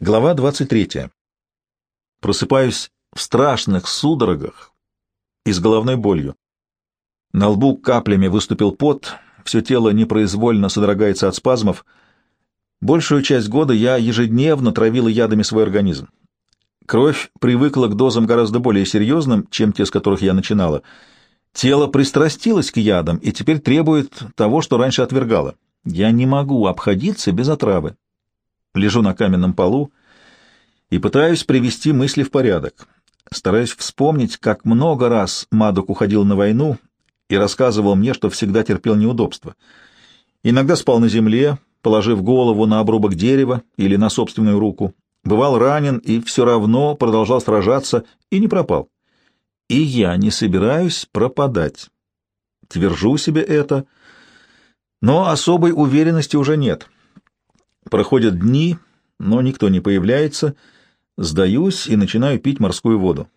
Глава 23. Просыпаюсь в страшных судорогах и с головной болью. На лбу каплями выступил пот, все тело непроизвольно содрогается от спазмов. Большую часть года я ежедневно травила ядами свой организм. Кровь привыкла к дозам гораздо более серьезным, чем те, с которых я начинала. Тело пристрастилось к ядам и теперь требует того, что раньше отвергало. Я не могу обходиться без отравы. Лежу на каменном полу и пытаюсь привести мысли в порядок. Стараюсь вспомнить, как много раз Мадок уходил на войну и рассказывал мне, что всегда терпел неудобства. Иногда спал на земле, положив голову на обрубок дерева или на собственную руку. Бывал ранен и все равно продолжал сражаться и не пропал. И я не собираюсь пропадать. Твержу себе это, но особой уверенности уже нет. Проходят дни, но никто не появляется. Сдаюсь и начинаю пить морскую воду.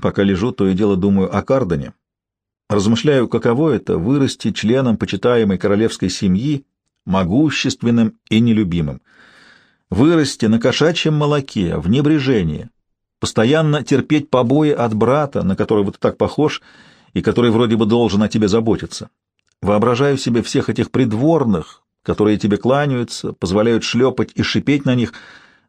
Пока лежу, то и дело думаю о Кардане. Размышляю, каково это — вырасти членом почитаемой королевской семьи, могущественным и нелюбимым. Вырасти на кошачьем молоке, в небрежении, постоянно терпеть побои от брата, на которого ты так похож и который вроде бы должен о тебе заботиться. Воображаю себе всех этих придворных, которые тебе кланяются, позволяют шлепать и шипеть на них,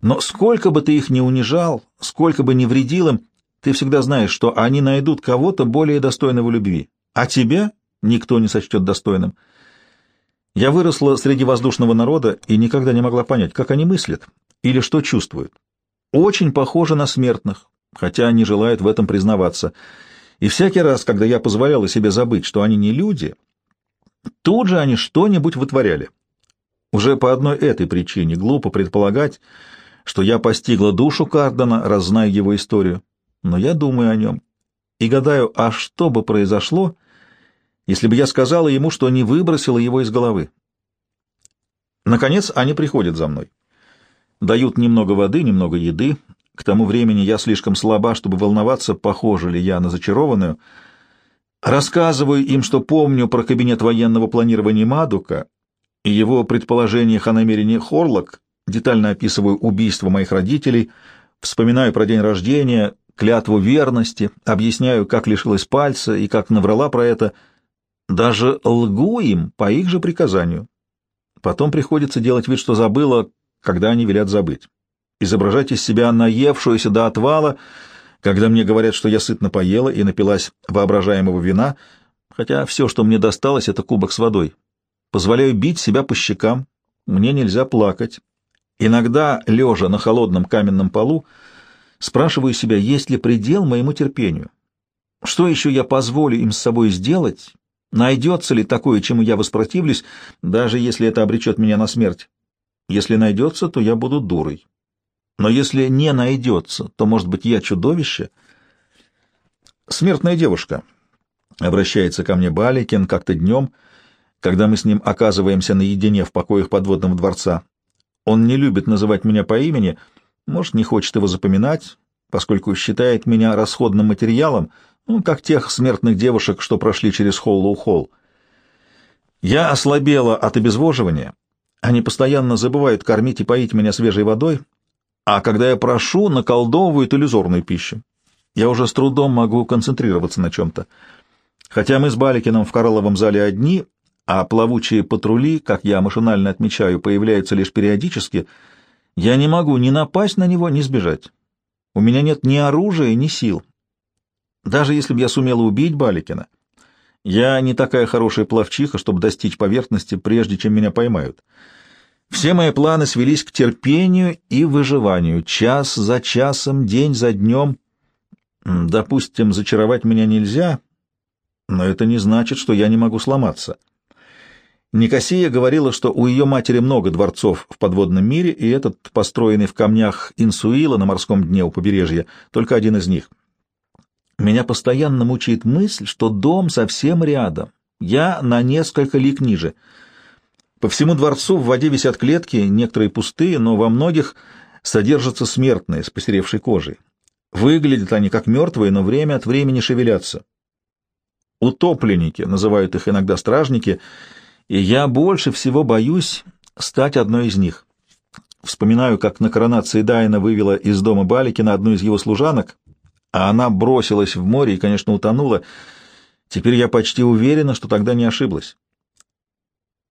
но сколько бы ты их ни унижал, сколько бы ни вредил им, ты всегда знаешь, что они найдут кого-то более достойного любви, а тебя никто не сочтет достойным. Я выросла среди воздушного народа и никогда не могла понять, как они мыслят или что чувствуют. Очень похожи на смертных, хотя они желают в этом признаваться. И всякий раз, когда я позволяла себе забыть, что они не люди, тут же они что-нибудь вытворяли. Уже по одной этой причине глупо предполагать, что я постигла душу Кардена, раззнаю его историю. Но я думаю о нем и гадаю, а что бы произошло, если бы я сказала ему, что не выбросила его из головы. Наконец они приходят за мной. Дают немного воды, немного еды. К тому времени я слишком слаба, чтобы волноваться, похожа ли я на зачарованную. Рассказываю им, что помню про кабинет военного планирования Мадука и его предположениях о намерении Хорлок, детально описываю убийство моих родителей, вспоминаю про день рождения, клятву верности, объясняю, как лишилась пальца и как наврала про это, даже лгу им по их же приказанию. Потом приходится делать вид, что забыла, когда они велят забыть. Изображать из себя наевшуюся до отвала, когда мне говорят, что я сытно поела и напилась воображаемого вина, хотя все, что мне досталось, — это кубок с водой. Позволяю бить себя по щекам, мне нельзя плакать. Иногда, лежа на холодном каменном полу, спрашиваю себя, есть ли предел моему терпению. Что еще я позволю им с собой сделать? Найдется ли такое, чему я воспротивлюсь, даже если это обречет меня на смерть? Если найдется, то я буду дурой. Но если не найдется, то, может быть, я чудовище? Смертная девушка. Обращается ко мне Баликин как-то днем — когда мы с ним оказываемся наедине в покоях подводного дворца. Он не любит называть меня по имени, может, не хочет его запоминать, поскольку считает меня расходным материалом, ну, как тех смертных девушек, что прошли через Холлоу-Холл. Я ослабела от обезвоживания. Они постоянно забывают кормить и поить меня свежей водой, а когда я прошу, наколдовывают иллюзорную пищу. Я уже с трудом могу концентрироваться на чем-то. Хотя мы с Баликином в Коралловом зале одни, а плавучие патрули, как я машинально отмечаю, появляются лишь периодически, я не могу ни напасть на него, ни сбежать. У меня нет ни оружия, ни сил. Даже если бы я сумела убить Баликина, я не такая хорошая плавчиха, чтобы достичь поверхности, прежде чем меня поймают. Все мои планы свелись к терпению и выживанию, час за часом, день за днем. Допустим, зачаровать меня нельзя, но это не значит, что я не могу сломаться. Никосия говорила, что у ее матери много дворцов в подводном мире, и этот, построенный в камнях Инсуила на морском дне у побережья, только один из них. Меня постоянно мучает мысль, что дом совсем рядом. Я на несколько лик ниже. По всему дворцу в воде висят клетки, некоторые пустые, но во многих содержатся смертные с посеревшей кожей. Выглядят они как мертвые, но время от времени шевелятся. Утопленники, называют их иногда стражники — и я больше всего боюсь стать одной из них. Вспоминаю, как на коронации Дайна вывела из дома Баликина одну из его служанок, а она бросилась в море и, конечно, утонула. Теперь я почти уверена, что тогда не ошиблась.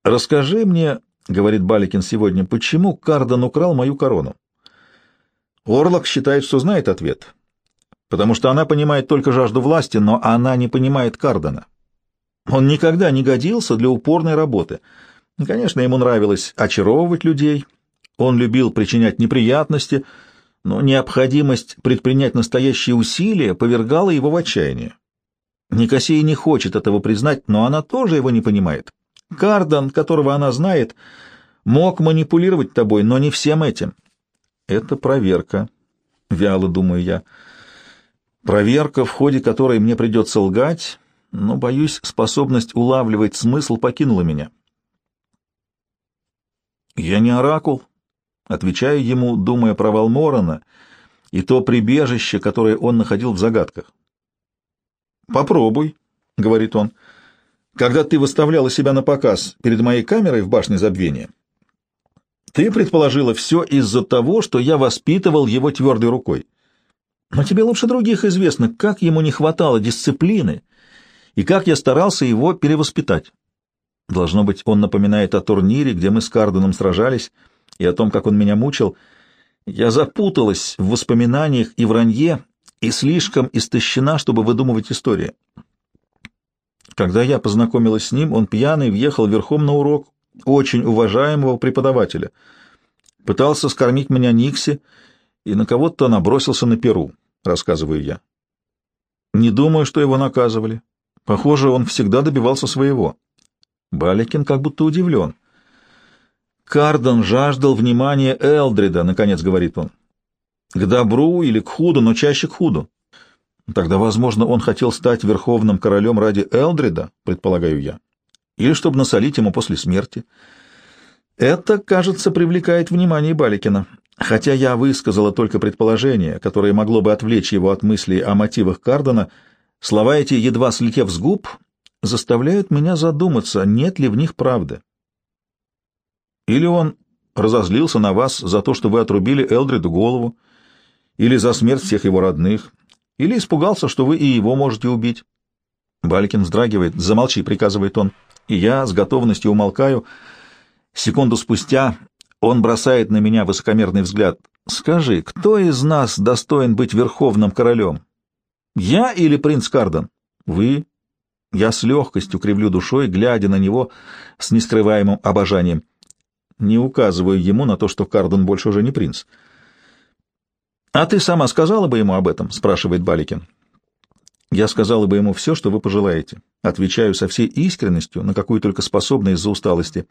«Расскажи мне, — говорит Баликин сегодня, — почему Кардон украл мою корону?» Орлок считает, что знает ответ, потому что она понимает только жажду власти, но она не понимает Кардона. Он никогда не годился для упорной работы. Конечно, ему нравилось очаровывать людей, он любил причинять неприятности, но необходимость предпринять настоящие усилия повергала его в отчаяние. Никосия не хочет этого признать, но она тоже его не понимает. Кардон, которого она знает, мог манипулировать тобой, но не всем этим. Это проверка, — вяло думаю я. Проверка, в ходе которой мне придется лгать, но, боюсь, способность улавливать смысл покинула меня. Я не оракул, Отвечаю ему, думая про Валморона и то прибежище, которое он находил в загадках. «Попробуй», — говорит он, — «когда ты выставляла себя на показ перед моей камерой в башне забвения, ты предположила все из-за того, что я воспитывал его твердой рукой. Но тебе лучше других известно, как ему не хватало дисциплины и как я старался его перевоспитать. Должно быть, он напоминает о турнире, где мы с Карденом сражались, — и о том, как он меня мучил, я запуталась в воспоминаниях и вранье, и слишком истощена, чтобы выдумывать истории. Когда я познакомилась с ним, он пьяный въехал верхом на урок очень уважаемого преподавателя. Пытался скормить меня Никси, и на кого-то набросился на перу, рассказываю я. Не думаю, что его наказывали. Похоже, он всегда добивался своего. Баликин как будто удивлен. Кардон жаждал внимания Элдрида, наконец говорит он. К добру или к худу, но чаще к худу. Тогда, возможно, он хотел стать верховным королем ради Элдрида, предполагаю я, или чтобы насолить ему после смерти. Это, кажется, привлекает внимание Баликина. Хотя я высказала только предположение, которое могло бы отвлечь его от мыслей о мотивах Кардона, слова эти, едва слетев с губ, заставляют меня задуматься, нет ли в них правды. Или он разозлился на вас за то, что вы отрубили Элдриду голову, или за смерть всех его родных, или испугался, что вы и его можете убить. Балькин вздрагивает. «Замолчи», — приказывает он, и я с готовностью умолкаю. Секунду спустя он бросает на меня высокомерный взгляд. «Скажи, кто из нас достоин быть верховным королем? Я или принц Кардон?» «Вы». Я с легкостью кривлю душой, глядя на него с нескрываемым обожанием не указываю ему на то, что Кардон больше уже не принц. «А ты сама сказала бы ему об этом?» — спрашивает Баликин. «Я сказала бы ему все, что вы пожелаете. Отвечаю со всей искренностью, на какую только способна из-за усталости.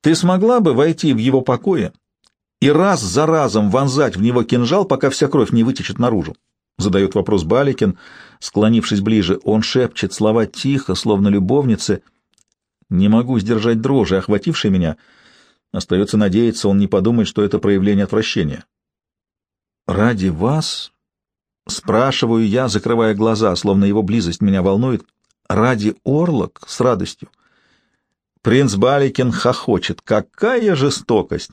Ты смогла бы войти в его покое и раз за разом вонзать в него кинжал, пока вся кровь не вытечет наружу?» — задает вопрос Баликин, склонившись ближе. Он шепчет слова тихо, словно любовницы — не могу сдержать дрожи, охватившей меня. Остается надеяться, он не подумает, что это проявление отвращения. «Ради вас?» — спрашиваю я, закрывая глаза, словно его близость меня волнует. «Ради Орлок?» — с радостью. Принц Баликин хохочет. «Какая жестокость!»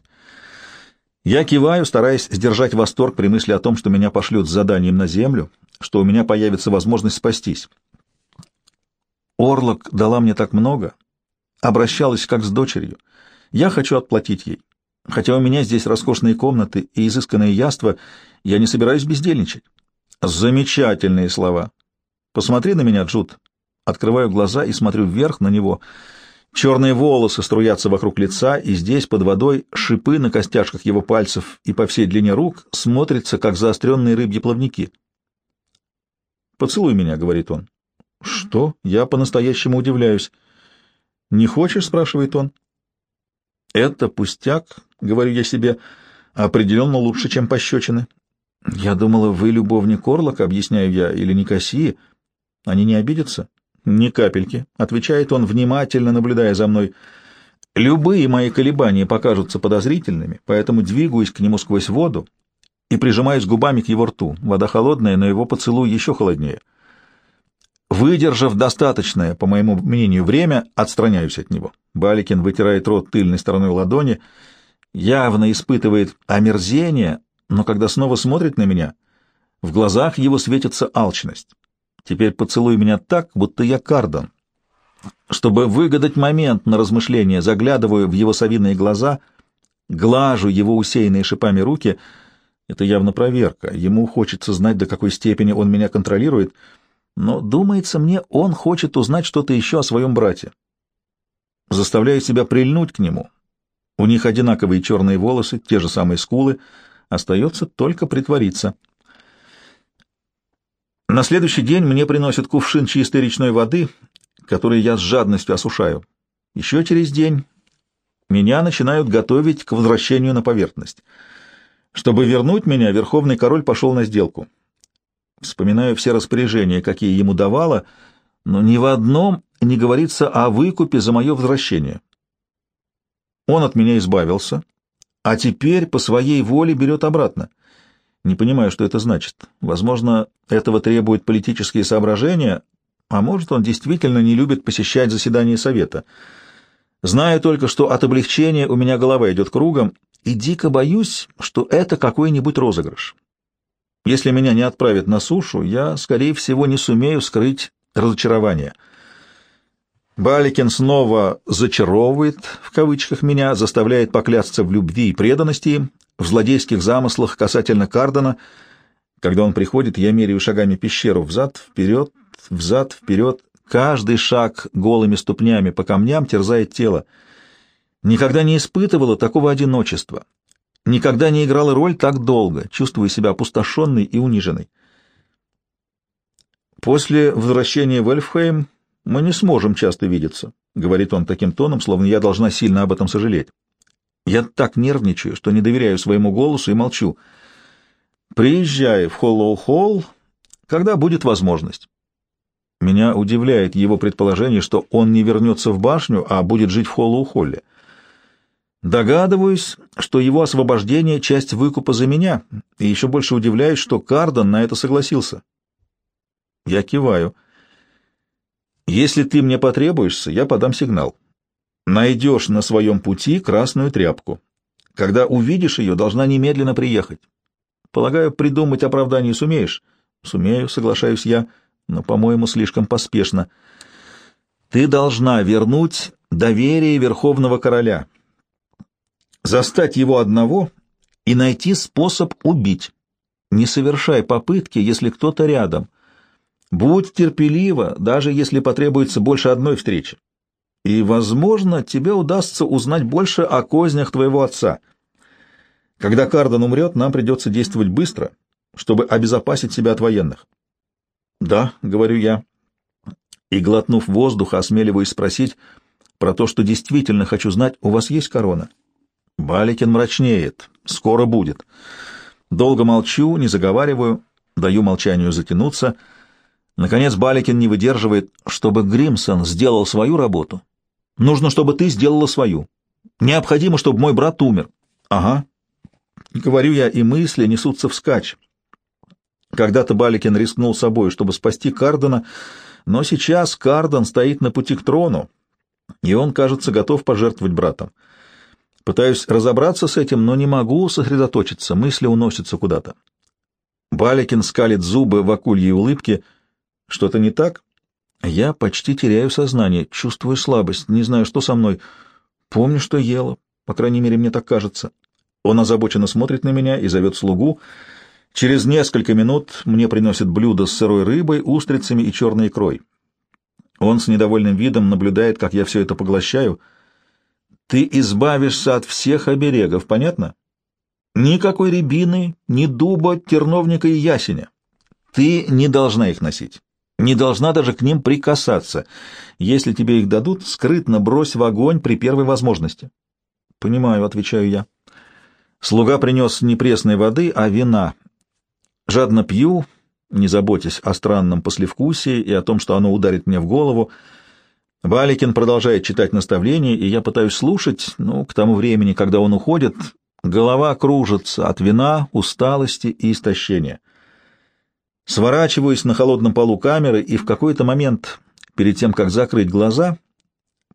Я киваю, стараясь сдержать восторг при мысли о том, что меня пошлют с заданием на землю, что у меня появится возможность спастись. Орлок дала мне так много, обращалась как с дочерью. Я хочу отплатить ей. Хотя у меня здесь роскошные комнаты и изысканные яства, я не собираюсь бездельничать. Замечательные слова. Посмотри на меня, Джуд. Открываю глаза и смотрю вверх на него. Черные волосы струятся вокруг лица, и здесь, под водой, шипы на костяшках его пальцев и по всей длине рук смотрятся, как заостренные рыбьи плавники. «Поцелуй меня», — говорит он. «Что?» Я по-настоящему удивляюсь. «Не хочешь?» — спрашивает он. «Это пустяк», — говорю я себе, — «определенно лучше, чем пощечины». «Я думала, вы любовник Орлока», — объясняю я, — «или Никосии. Они не обидятся?» «Ни капельки», — отвечает он, внимательно наблюдая за мной. «Любые мои колебания покажутся подозрительными, поэтому двигаюсь к нему сквозь воду и прижимаюсь губами к его рту. Вода холодная, но его поцелуй еще холоднее». Выдержав достаточное, по моему мнению, время, отстраняюсь от него. Баликин вытирает рот тыльной стороной ладони. явно испытывает омерзение, но когда снова смотрит на меня, в глазах его светится алчность. Теперь поцелуй меня так, будто я Кардон. Чтобы выгадать момент на размышление, заглядываю в его совиные глаза, глажу его усеянные шипами руки. Это явно проверка. Ему хочется знать, до какой степени он меня контролирует, но, думается мне, он хочет узнать что-то еще о своем брате. Заставляю себя прильнуть к нему. У них одинаковые черные волосы, те же самые скулы. Остается только притвориться. На следующий день мне приносят кувшин чистой речной воды, который я с жадностью осушаю. Еще через день меня начинают готовить к возвращению на поверхность. Чтобы вернуть меня, Верховный Король пошел на сделку. Вспоминаю все распоряжения, какие ему давала, но ни в одном не говорится о выкупе за мое возвращение. Он от меня избавился, а теперь по своей воле берет обратно. Не понимаю, что это значит. Возможно, этого требуют политические соображения, а может, он действительно не любит посещать заседания совета. Знаю только, что от облегчения у меня голова идет кругом, и дико боюсь, что это какой-нибудь розыгрыш. Если меня не отправят на сушу, я, скорее всего, не сумею скрыть разочарование. Баликин снова «зачаровывает» в кавычках меня, заставляет поклясться в любви и преданности им, в злодейских замыслах касательно Кардена. Когда он приходит, я меряю шагами пещеру взад, вперед, взад, вперед. Каждый шаг голыми ступнями по камням терзает тело. Никогда не испытывала такого одиночества. Никогда не играла роль так долго, чувствуя себя опустошенной и униженной. «После возвращения в Эльфхейм мы не сможем часто видеться», — говорит он таким тоном, словно я должна сильно об этом сожалеть. Я так нервничаю, что не доверяю своему голосу и молчу. Приезжай в Холлоу-Холл, когда будет возможность. Меня удивляет его предположение, что он не вернется в башню, а будет жить в Холлоу-Холле. Догадываюсь, что его освобождение — часть выкупа за меня, и еще больше удивляюсь, что Кардон на это согласился. Я киваю. Если ты мне потребуешься, я подам сигнал. Найдешь на своем пути красную тряпку. Когда увидишь ее, должна немедленно приехать. Полагаю, придумать оправдание сумеешь? Сумею, соглашаюсь я, но, по-моему, слишком поспешно. Ты должна вернуть доверие Верховного Короля — застать его одного и найти способ убить. Не совершай попытки, если кто-то рядом. Будь терпелива, даже если потребуется больше одной встречи. И, возможно, тебе удастся узнать больше о кознях твоего отца. Когда Кардон умрет, нам придется действовать быстро, чтобы обезопасить себя от военных. «Да», — говорю я, и, глотнув воздуха, осмеливаюсь спросить про то, что действительно хочу знать, у вас есть корона?» Баликин мрачнеет. Скоро будет. Долго молчу, не заговариваю, даю молчанию затянуться. Наконец Баликин не выдерживает, чтобы Гримсон сделал свою работу. Нужно, чтобы ты сделала свою. Необходимо, чтобы мой брат умер. Ага. Говорю я, и мысли несутся вскачь. Когда-то Баликин рискнул собой, чтобы спасти Кардена, но сейчас Карден стоит на пути к трону, и он, кажется, готов пожертвовать братом. Пытаюсь разобраться с этим, но не могу сосредоточиться, мысли уносятся куда-то. Баликин скалит зубы в акульей улыбке. Что-то не так? Я почти теряю сознание, чувствую слабость, не знаю, что со мной. Помню, что ела, по крайней мере, мне так кажется. Он озабоченно смотрит на меня и зовет слугу. Через несколько минут мне приносят блюдо с сырой рыбой, устрицами и черной икрой. Он с недовольным видом наблюдает, как я все это поглощаю — ты избавишься от всех оберегов, понятно? Никакой рябины, ни дуба, терновника и ясеня. Ты не должна их носить, не должна даже к ним прикасаться. Если тебе их дадут, скрытно брось в огонь при первой возможности. — Понимаю, — отвечаю я. Слуга принес не пресной воды, а вина. Жадно пью, не заботясь о странном послевкусии и о том, что оно ударит мне в голову, — Валикин продолжает читать наставления, и я пытаюсь слушать, но к тому времени, когда он уходит, голова кружится от вина, усталости и истощения. Сворачиваюсь на холодном полу камеры, и в какой-то момент, перед тем, как закрыть глаза,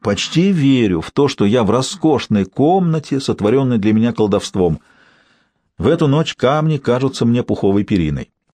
почти верю в то, что я в роскошной комнате, сотворенной для меня колдовством. В эту ночь камни кажутся мне пуховой периной.